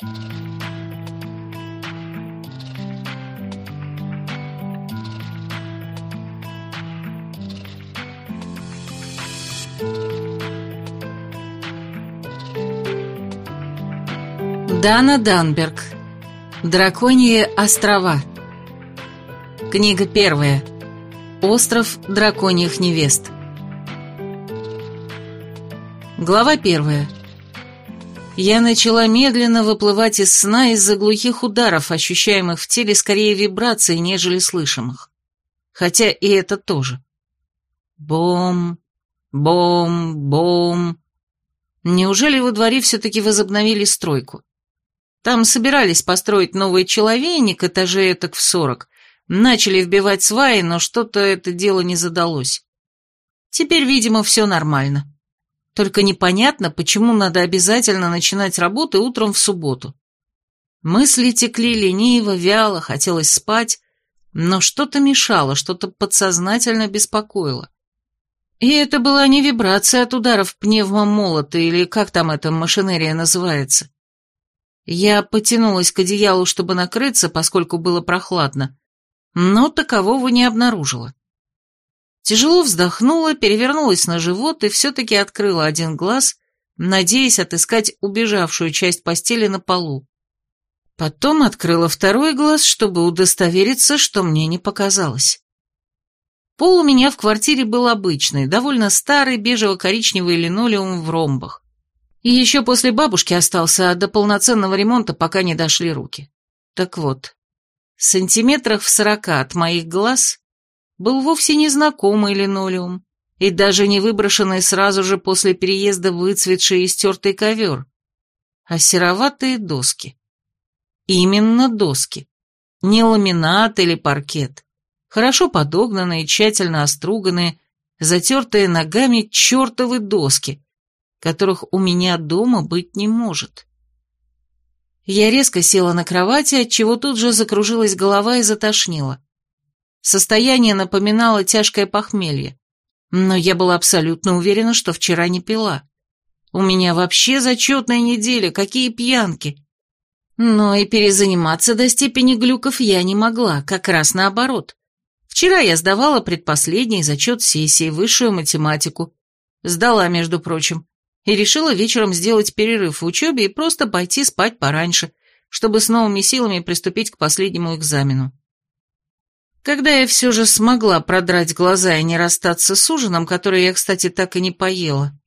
Дана Данберг. Драконьи острова. Книга первая. Остров драконьих невест. Глава первая. Я начала медленно выплывать из сна из-за глухих ударов, ощущаемых в теле скорее вибраций, нежели слышимых. Хотя и это тоже. Бом, бом, бом. Неужели во дворе все-таки возобновили стройку? Там собирались построить новый человейник, этажей этак в сорок. Начали вбивать сваи, но что-то это дело не задалось. Теперь, видимо, все нормально. Только непонятно, почему надо обязательно начинать работы утром в субботу. Мысли текли лениво, вяло, хотелось спать, но что-то мешало, что-то подсознательно беспокоило. И это была не вибрация от ударов пневмомолота или как там эта машинерия называется. Я потянулась к одеялу, чтобы накрыться, поскольку было прохладно, но такового не обнаружила. Тяжело вздохнула, перевернулась на живот и все-таки открыла один глаз, надеясь отыскать убежавшую часть постели на полу. Потом открыла второй глаз, чтобы удостовериться, что мне не показалось. Пол у меня в квартире был обычный, довольно старый бежево-коричневый линолеум в ромбах. И еще после бабушки остался, а до полноценного ремонта пока не дошли руки. Так вот, сантиметрах в сорока от моих глаз был вовсе незнакомый линолеум, и даже не выброшенный сразу же после переезда выцветший и стертый ковер, а сероватые доски. Именно доски. Не ламинат или паркет. Хорошо подогнанные, тщательно оструганные, затертые ногами чертовы доски, которых у меня дома быть не может. Я резко села на кровати, отчего тут же закружилась голова и затошнила. Состояние напоминало тяжкое похмелье, но я была абсолютно уверена, что вчера не пила. У меня вообще зачетная неделя, какие пьянки. Но и перезаниматься до степени глюков я не могла, как раз наоборот. Вчера я сдавала предпоследний зачет сессии, высшую математику. Сдала, между прочим и решила вечером сделать перерыв в учебе и просто пойти спать пораньше, чтобы с новыми силами приступить к последнему экзамену. Когда я все же смогла продрать глаза и не расстаться с ужином, который я, кстати, так и не поела,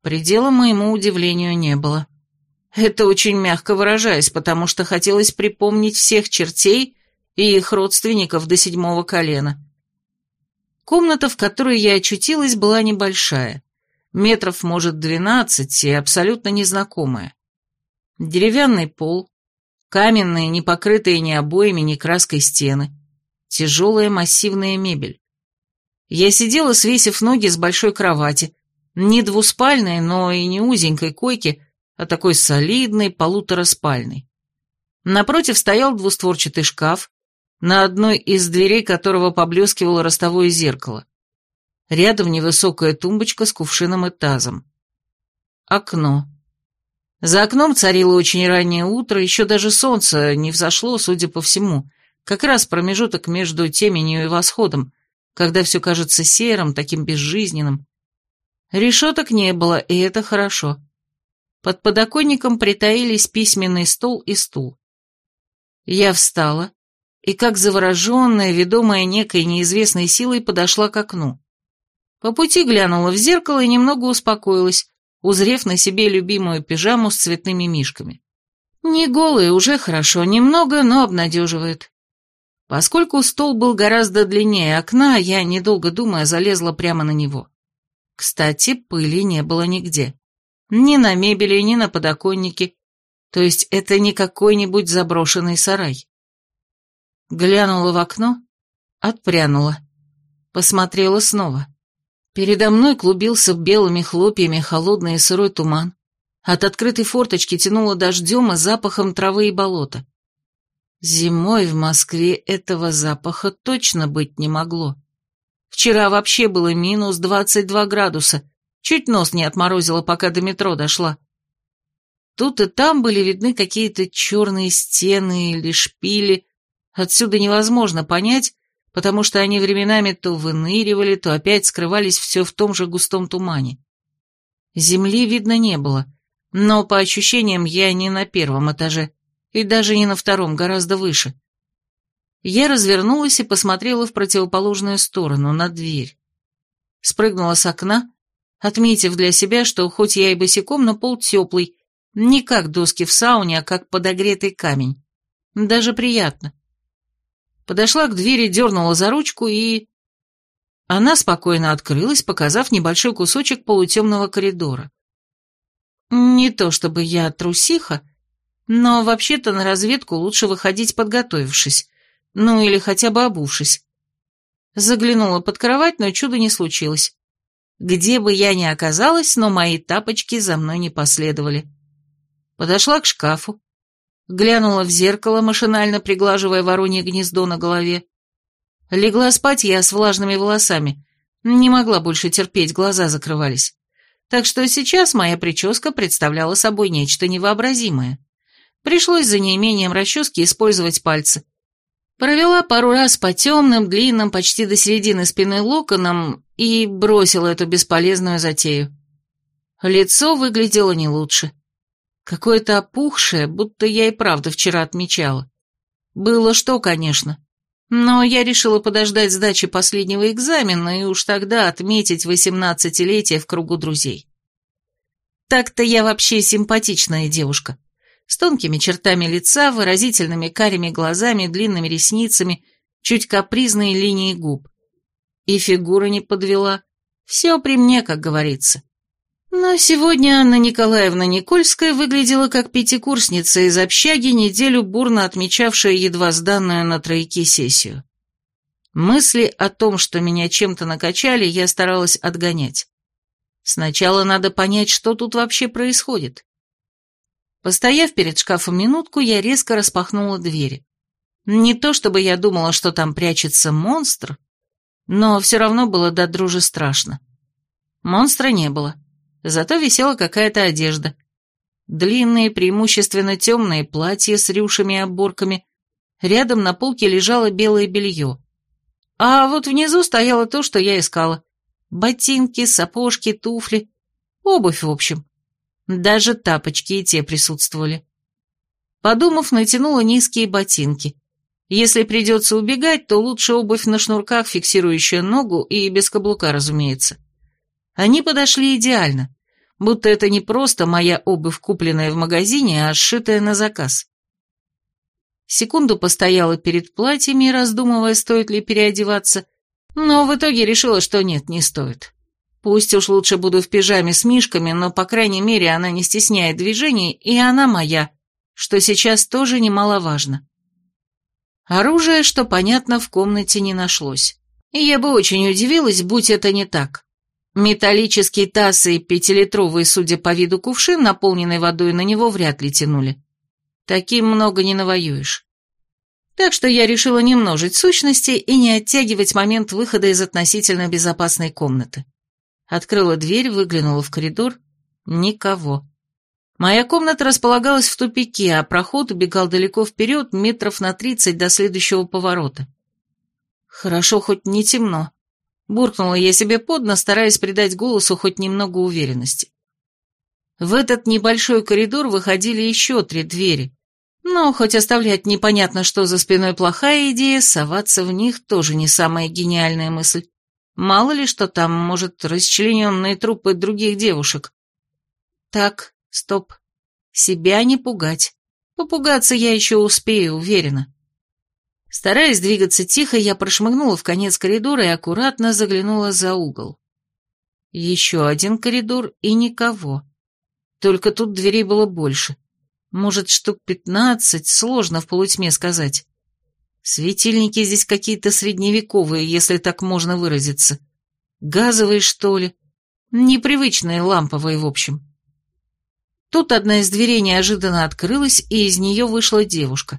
предела моему удивлению не было. Это очень мягко выражаясь, потому что хотелось припомнить всех чертей и их родственников до седьмого колена. Комната, в которой я очутилась, была небольшая метров, может, двенадцать и абсолютно незнакомая. Деревянный пол, каменные, не покрытые ни обоями, ни краской стены, тяжелая массивная мебель. Я сидела, свесив ноги с большой кровати, не двуспальной, но и не узенькой койки, а такой солидной, полутораспальной. Напротив стоял двустворчатый шкаф, на одной из дверей которого поблескивало ростовое зеркало. Рядом невысокая тумбочка с кувшином и тазом. Окно. За окном царило очень раннее утро, еще даже солнце не взошло, судя по всему, как раз промежуток между теменью и восходом, когда все кажется серым, таким безжизненным. Решеток не было, и это хорошо. Под подоконником притаились письменный стол и стул. Я встала и, как завороженная, ведомая некой неизвестной силой, подошла к окну. По пути глянула в зеркало и немного успокоилась, узрев на себе любимую пижаму с цветными мишками. Не голые, уже хорошо, немного, но обнадеживает. Поскольку стол был гораздо длиннее окна, я, недолго думая, залезла прямо на него. Кстати, пыли не было нигде. Ни на мебели, ни на подоконнике. То есть это не какой-нибудь заброшенный сарай. Глянула в окно, отпрянула. Посмотрела снова. Передо мной клубился белыми хлопьями холодный и сырой туман. От открытой форточки тянуло дождем и запахом травы и болота. Зимой в Москве этого запаха точно быть не могло. Вчера вообще было минус двадцать два градуса. Чуть нос не отморозило, пока до метро дошла. Тут и там были видны какие-то черные стены или шпили. Отсюда невозможно понять, потому что они временами то выныривали, то опять скрывались все в том же густом тумане. Земли видно не было, но по ощущениям я не на первом этаже, и даже не на втором, гораздо выше. Я развернулась и посмотрела в противоположную сторону, на дверь. Спрыгнула с окна, отметив для себя, что хоть я и босиком, но пол теплый, не как доски в сауне, а как подогретый камень. Даже приятно. Подошла к двери, дернула за ручку и... Она спокойно открылась, показав небольшой кусочек полутемного коридора. Не то чтобы я трусиха, но вообще-то на разведку лучше выходить подготовившись, ну или хотя бы обувшись. Заглянула под кровать, но чуда не случилось. Где бы я ни оказалась, но мои тапочки за мной не последовали подошла к шкафу, глянула в зеркало, машинально приглаживая воронье гнездо на голове. Легла спать я с влажными волосами, не могла больше терпеть, глаза закрывались. Так что сейчас моя прическа представляла собой нечто невообразимое. Пришлось за неимением расчески использовать пальцы. Провела пару раз по темным, длинным, почти до середины спины локонам и бросила эту бесполезную затею. Лицо выглядело не лучше. Какое-то опухшее, будто я и правда вчера отмечала. Было что, конечно. Но я решила подождать сдачи последнего экзамена и уж тогда отметить восемнадцатилетие в кругу друзей. Так-то я вообще симпатичная девушка. С тонкими чертами лица, выразительными карими глазами, длинными ресницами, чуть капризные линии губ. И фигура не подвела. Все при мне, как говорится. Но сегодня Анна Николаевна Никольская выглядела как пятикурсница из общаги, неделю бурно отмечавшая едва сданную на тройки сессию. Мысли о том, что меня чем-то накачали, я старалась отгонять. Сначала надо понять, что тут вообще происходит. Постояв перед шкафом минутку, я резко распахнула двери. Не то чтобы я думала, что там прячется монстр, но все равно было до дружи страшно. Монстра не было. Зато висела какая-то одежда. Длинные, преимущественно темные платья с рюшами и оборками. Рядом на полке лежало белое белье. А вот внизу стояло то, что я искала. Ботинки, сапожки, туфли. Обувь, в общем. Даже тапочки и те присутствовали. Подумав, натянула низкие ботинки. Если придется убегать, то лучше обувь на шнурках, фиксирующая ногу, и без каблука, разумеется. Они подошли идеально будто это не просто моя обувь, купленная в магазине, а сшитая на заказ. Секунду постояла перед платьями, раздумывая, стоит ли переодеваться, но в итоге решила, что нет, не стоит. Пусть уж лучше буду в пижаме с мишками, но, по крайней мере, она не стесняет движений, и она моя, что сейчас тоже немаловажно. Оружие, что понятно, в комнате не нашлось. И я бы очень удивилась, будь это не так. Металлический таз и пятилитровый, судя по виду кувшин, наполненный водой, на него вряд ли тянули. Таким много не навоюешь. Так что я решила не множить сущности и не оттягивать момент выхода из относительно безопасной комнаты. Открыла дверь, выглянула в коридор. Никого. Моя комната располагалась в тупике, а проход убегал далеко вперед, метров на тридцать до следующего поворота. Хорошо, хоть не темно. Буркнула я себе под нос, стараясь придать голосу хоть немного уверенности. В этот небольшой коридор выходили еще три двери. Но хоть оставлять непонятно, что за спиной плохая идея, соваться в них тоже не самая гениальная мысль. Мало ли что там, может, расчлененные трупы других девушек. Так, стоп. Себя не пугать. Попугаться я еще успею, уверена. Стараясь двигаться тихо, я прошмыгнула в конец коридора и аккуратно заглянула за угол. Еще один коридор и никого. Только тут дверей было больше. Может, штук пятнадцать, сложно в полутьме сказать. Светильники здесь какие-то средневековые, если так можно выразиться. Газовые, что ли? Непривычные, ламповые, в общем. Тут одна из дверей неожиданно открылась, и из нее вышла девушка.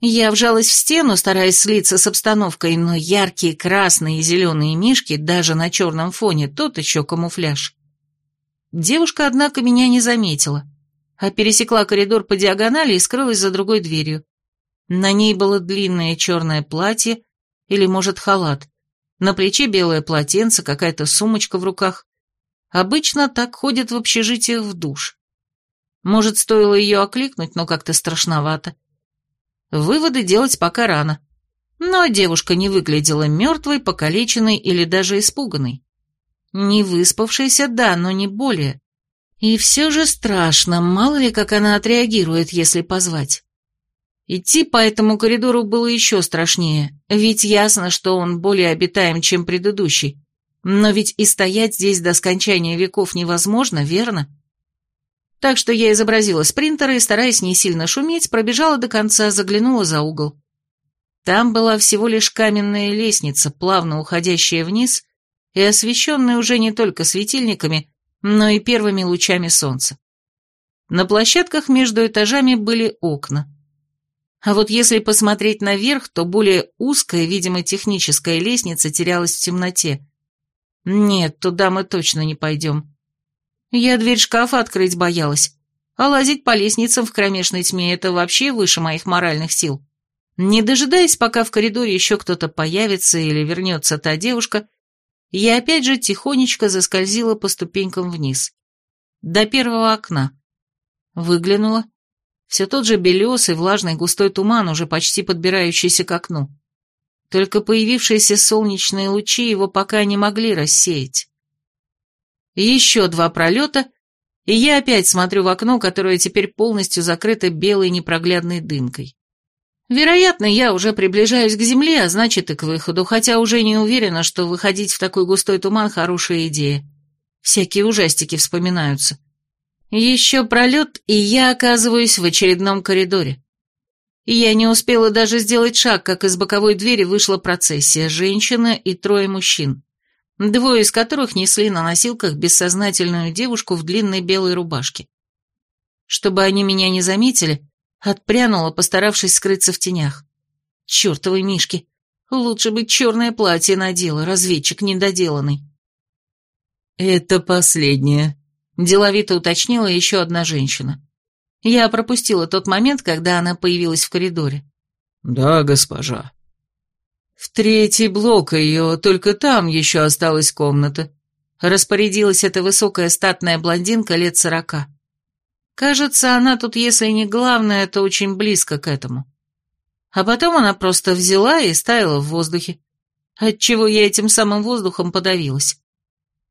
Я вжалась в стену, стараясь слиться с обстановкой, но яркие красные и зеленые мишки даже на черном фоне тот еще камуфляж. Девушка, однако, меня не заметила. а пересекла коридор по диагонали и скрылась за другой дверью. На ней было длинное черное платье или, может, халат. На плече белое полотенце, какая-то сумочка в руках. Обычно так ходят в общежитиях в душ. Может, стоило ее окликнуть, но как-то страшновато. Выводы делать пока рано. Но девушка не выглядела мертвой, покалеченной или даже испуганной. Не выспавшейся, да, но не более. И все же страшно, мало ли как она отреагирует, если позвать. Идти по этому коридору было еще страшнее, ведь ясно, что он более обитаем, чем предыдущий. Но ведь и стоять здесь до скончания веков невозможно, верно? Так что я изобразила спринтера и, стараясь не сильно шуметь, пробежала до конца, заглянула за угол. Там была всего лишь каменная лестница, плавно уходящая вниз и освещенная уже не только светильниками, но и первыми лучами солнца. На площадках между этажами были окна. А вот если посмотреть наверх, то более узкая, видимо, техническая лестница терялась в темноте. Нет, туда мы точно не пойдем. Я дверь шкафа открыть боялась, а лазить по лестницам в кромешной тьме – это вообще выше моих моральных сил. Не дожидаясь, пока в коридоре еще кто-то появится или вернется та девушка, я опять же тихонечко заскользила по ступенькам вниз. До первого окна. Выглянула все тот же белесый, влажный, густой туман, уже почти подбирающийся к окну. Только появившиеся солнечные лучи его пока не могли рассеять. Еще два пролета, и я опять смотрю в окно, которое теперь полностью закрыто белой непроглядной дымкой. Вероятно, я уже приближаюсь к земле, а значит и к выходу, хотя уже не уверена, что выходить в такой густой туман – хорошая идея. Всякие ужастики вспоминаются. Еще пролет, и я оказываюсь в очередном коридоре. Я не успела даже сделать шаг, как из боковой двери вышла процессия, женщина и трое мужчин, двое из которых несли на носилках бессознательную девушку в длинной белой рубашке. Чтобы они меня не заметили, отпрянула, постаравшись скрыться в тенях. Чертовы мишки, лучше бы черное платье надела, разведчик недоделанный. «Это последнее», Деловито уточнила еще одна женщина. Я пропустила тот момент, когда она появилась в коридоре. «Да, госпожа». «В третий блок ее, только там еще осталась комната», распорядилась эта высокая статная блондинка лет сорока. Кажется, она тут, если не главная, то очень близко к этому. А потом она просто взяла и стаяла в воздухе, отчего я этим самым воздухом подавилась.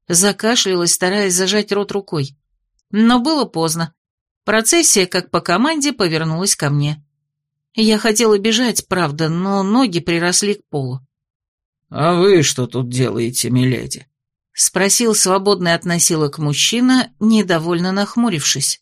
Закашлялась, стараясь зажать рот рукой. Но было поздно. Процессия, как по команде, повернулась ко мне. Я хотела бежать, правда, но ноги приросли к полу. «А вы что тут делаете, миледи?» — спросил свободный от носилок мужчина, недовольно нахмурившись.